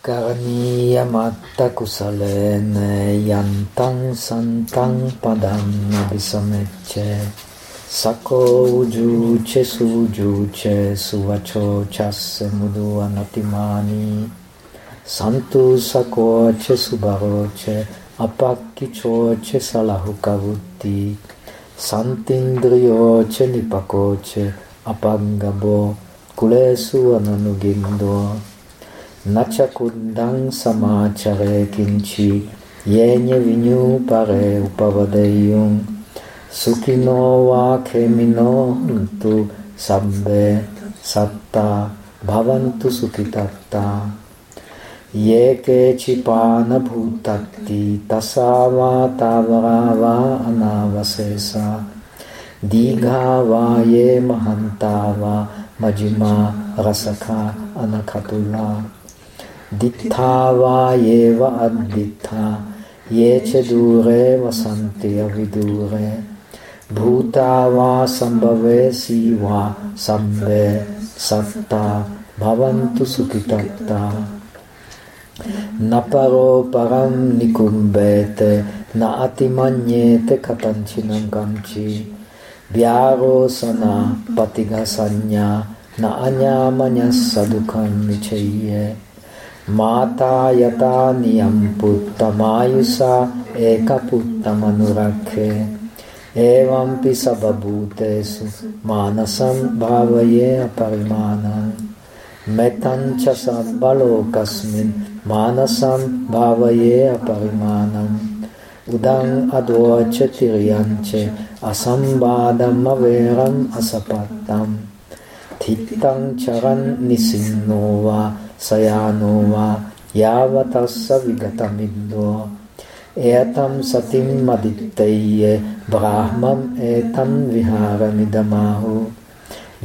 Karniyamatta kusalene yantang santang padam nabisameche Sako ujuche sujuche suvacho chasse mudu anatimani Santu sakoche subaroche apakkichoche salahukavutti Santindriyoche nipakoche apangabo kulesu ananugindo Načakundang samáčare kinči jeně viňu pare upavadejung sukino va kemino tu sabbe satta bhavantu sukitatta. Yeke chipana bhutatti tasava tavarava anavasesa. Digha va ye mahantava majima rasakha anakatula Dittha yeva addittha yeche dure vasanti avidure bhuta va sambhave siva sabbe satta bhavantu sukitatta naparo param nikumbete na atimanyete katanchinam kamchi vyaro sana patigasanya na anyamanya sadukam nichaye Mata yata niyam puttamayusa eka puttamanurakhe Evampi sababhutesu manasam bhavaye aparimanam Metancha sabbalokasmin manasam bhavaye aparimanam Udang advoce tiryanche asambadam averam asapattam. Thittang charan nisinova sayano yavatassa vigatamiddho etam satim madittayye brahmam etam viharamidamahu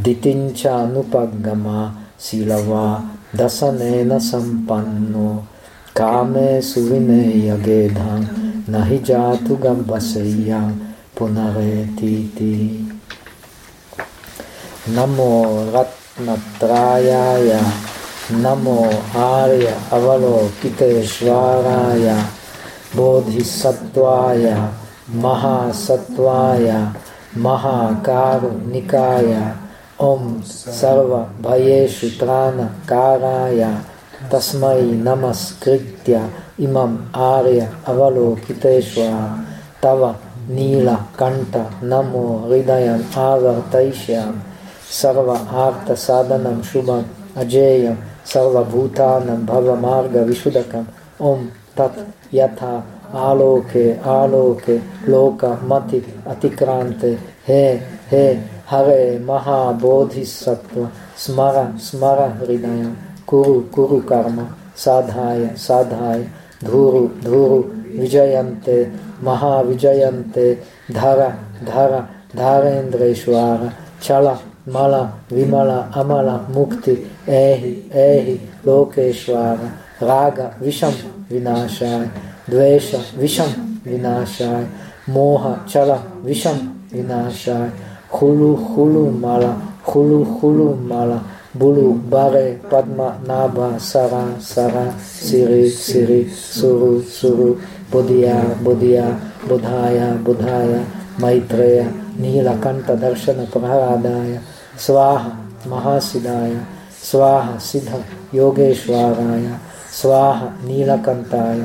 ditincha anupaggama silava dasanena sampanno kame suvineya gedham nahi jatu gambaseyam punaretiti namo ratnatrayaya नमो आर्य अवलोकितेश्वराय बोधिसत्वाय महासत्वाय महाकारुणिकाय ॐ सर्वभयेषु त्राणकाराय तस्मै नमस्कृत्य इमम् आर्य अवलोकितेश्वर तव नीलकण्ठ नमो हृदयम् आवर्तयिष्यामि सर्व आर्तसाधनं शुभम् अजेयम् सर्वभूतानं भवमार्गविशुदकम् ॐ तत् यथा आलोके आलोके लोकमति अतिक्रान्ते हे हे हरे महाबोधिसत्व स्मर स्मर हृदय कुरु कुरु कर्म साधाय साधाय धूरु धूरु विजयन्ते महाविजयन्ते धर धर धारेन्द्रेश्वर चल Mala, Vimala, Amala, Mukti, Ehi, Ehi, Lokeshvara, Raga, Visham, Vinashaya, Dvesha, Visham, Vinashaya, Moha, Chala, Visham, Vinashaya, Hulu, Hulu, Mala, Hulu, Hulu, Mala, Bulu, Bare, Padma, Naba, Sara, Sara, Siri, Siri, Suru, Suru, Bodhya, Bodhya, Bodhaya, Bodhaya, Maitreya, Nilakanta, Darshana, Prahradaya, स्वाहा महासिदाय स्वाहा सिद्ध योगेश्वराय स्वाहा नीलकंताय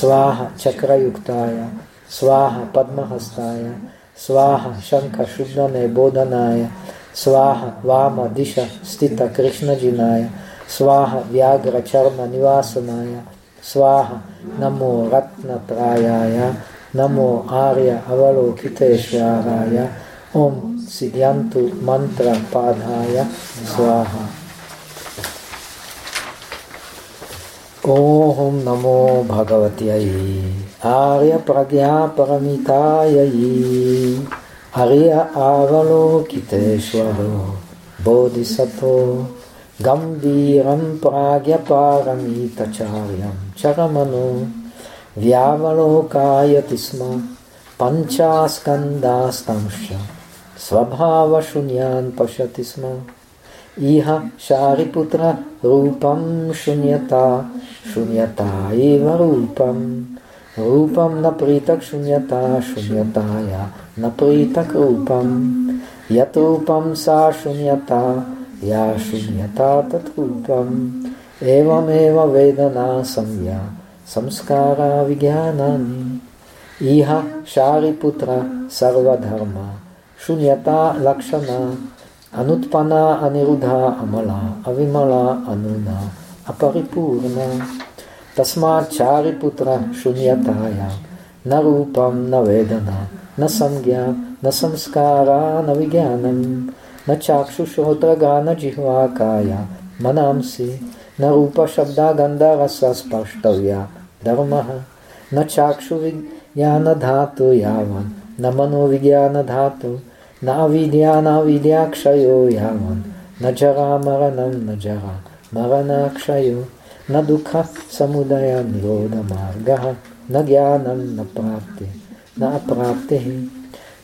स्वाहा चक्रयुक्ताय स्वाहा पद्महस्ताय स्वाहा शंख शुद्धने बोधनाय स्वाहा वाम दिशा स्थित कृष्णजिनाय स्वाहा व्याघ्र चर्म निवासनाय स्वाहा नमो रत्नत्रायाय नमो आर्य अवलोकितेश्वराय ओम सिद्धांतु मंत्र पाधाय स्वाहा ओम नमो भगवत्यै आर्यप्रज्ञापरमितायै हरिय आवलोकितेश्वरो बोधिसतो गम्भीरं प्राज्ञपारमितचार्यं चरमनो व्यावलोकायति स्म पञ्चास्कन्दास्तं svabhava šunyan pašati sma. Iha šáriputra rupam šunyata, šunyata iva rupam. Rupam naprýtak šunyata, šunyatája naprýtak rupam. Yat rupam sa šunyata, já šunyata tat rupam. Evam eva vedana samya, samskára vigyánani. Iha šáriputra sarvadharma. शून्यता लक्षण अनुत्पन्ना अनिरुद्धा अमला अविमला अनुना अपरिपूर्णा तस्मा चारिपुत्र शून्यता न रूपं न वेदना न संज्ञा न संस्कारा न विज्ञानं न चाक्षुश्रोत्रगा न जिह्वा काया मनांसि न रूपशब्दागन्धरसस्पर्ष्टव्या धर्मः न चाक्षुविज्ञानधातु यावन् न मनोविज्ञानधातु Navidya navidya kshayo yavan. Najara maranam najara marana kshayo. Nadukha samudaya niroda margaha. Nagyanam naprapti. Naprapti.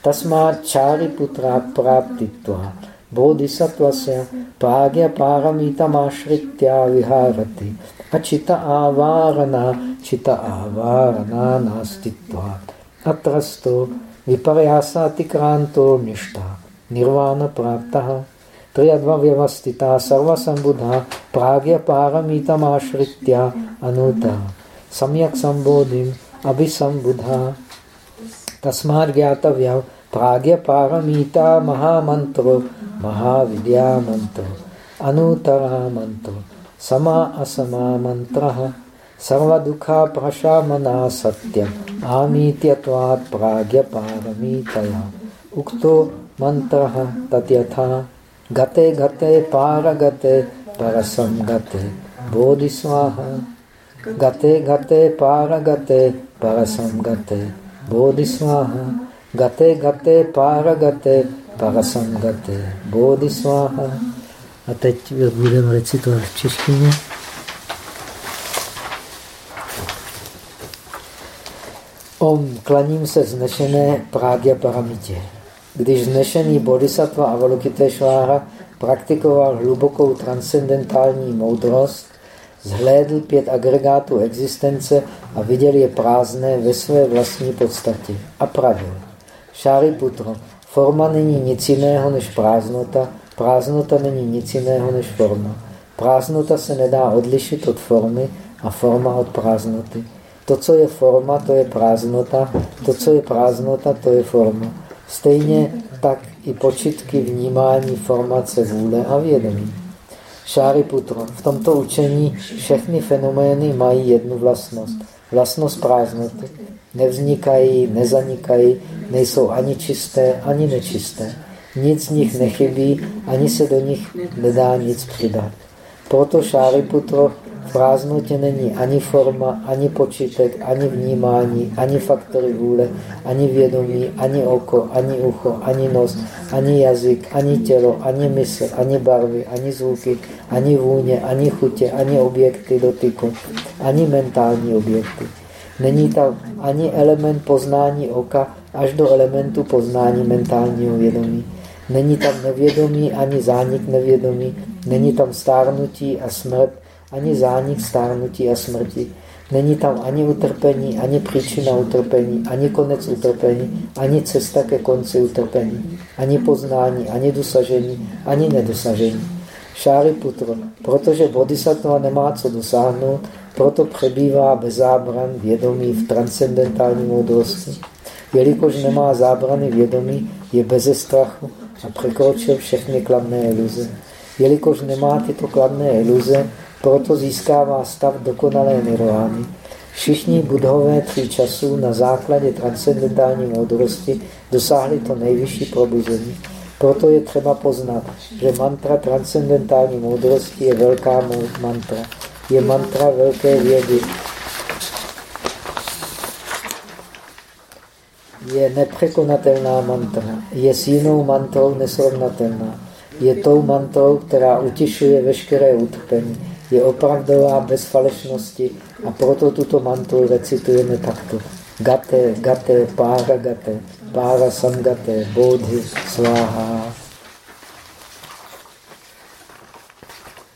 Tasmat chari putra praptitva. Bodhisattvasya pragya paramitamasritya viharati. Achita avarana chita avarana nastitva. Atrasto विपर्यासातिक्रांतो निष्ठा निर्वाण प्राप्त त्रियद्व्यवस्थिता सर्वसंबुधा प्राग्य पारमितमाश्रित्य अनुता। सम्यक संबोधिम अभिसंबुधा तस्मात् ज्ञातव्य प्राग्य पारमिता महामंत्रो महाविद्या मंत्रो अनुतरा मंत्रो समा असमा मंत्र सर्वदुःखा प्रशामना सत्यम् आमीत्यत्वात् प्राज्ञपारमीतया उक्तो मन्त्रः तद्यथा गते गते पारगते परसंगते बोधिस्वाहा गते गते पारगते परसंगते बोधिस्वाहा गते गते पारगते बोधिस्वाहा recitovat v češtině. Om, klaním se znešené prágya paramitě. Když znešený bodhisattva Avalokiteshvara praktikoval hlubokou transcendentální moudrost, zhlédl pět agregátů existence a viděl je prázdné ve své vlastní podstatě. A pravil. Šáriputro, forma není nic jiného než prázdnota, prázdnota není nic jiného než forma. Prázdnota se nedá odlišit od formy a forma od prázdnoty. To, co je forma, to je prázdnota. To, co je prázdnota, to je forma. Stejně tak i počitky vnímání, formace, vůle a vědomí. Šáriputro. V tomto učení všechny fenomény mají jednu vlastnost. Vlastnost prázdnoty. Nevznikají, nezanikají, nejsou ani čisté, ani nečisté. Nic z nich nechybí, ani se do nich nedá nic přidat. Proto Šáriputro v prázdnotě není ani forma, ani počítek, ani vnímání, ani faktory vůle, ani vědomí, ani oko, ani ucho, ani nos, ani jazyk, ani tělo, ani mysl, ani barvy, ani zvuky, ani vůně, ani chutě, ani objekty dotyku, ani mentální objekty. Není tam ani element poznání oka až do elementu poznání mentálního vědomí. Není tam nevědomí ani zánik nevědomí, není tam stárnutí a smrt, ani zánik stárnutí a smrti. Není tam ani utrpení, ani příčina utrpení, ani konec utrpení, ani cesta ke konci utrpení, ani poznání, ani dosažení, ani nedosažení. Šáry putro, protože bodhisattva nemá co dosáhnout, proto přebývá bez zábran vědomí v transcendentální moudrosti. Jelikož nemá zábrany vědomí, je bez strachu a překročil všechny kladné iluze. Jelikož nemá tyto kladné iluze, proto získává stav dokonalé nirvány. Všichni budhové tří časů na základě transcendentální moudrosti dosáhli to nejvyšší probuzení. Proto je třeba poznat, že mantra transcendentální moudrosti je velká mantra. Je mantra velké vědy. Je nepřekonatelná mantra. Je s jinou mantrou nesrovnatelná. Je tou mantrou, která utišuje veškeré utrpení je opravdová bez falešnosti a proto tuto mantru recitujeme takto. Gate, gate, pára gate, pára samgate, bodhi, sváha.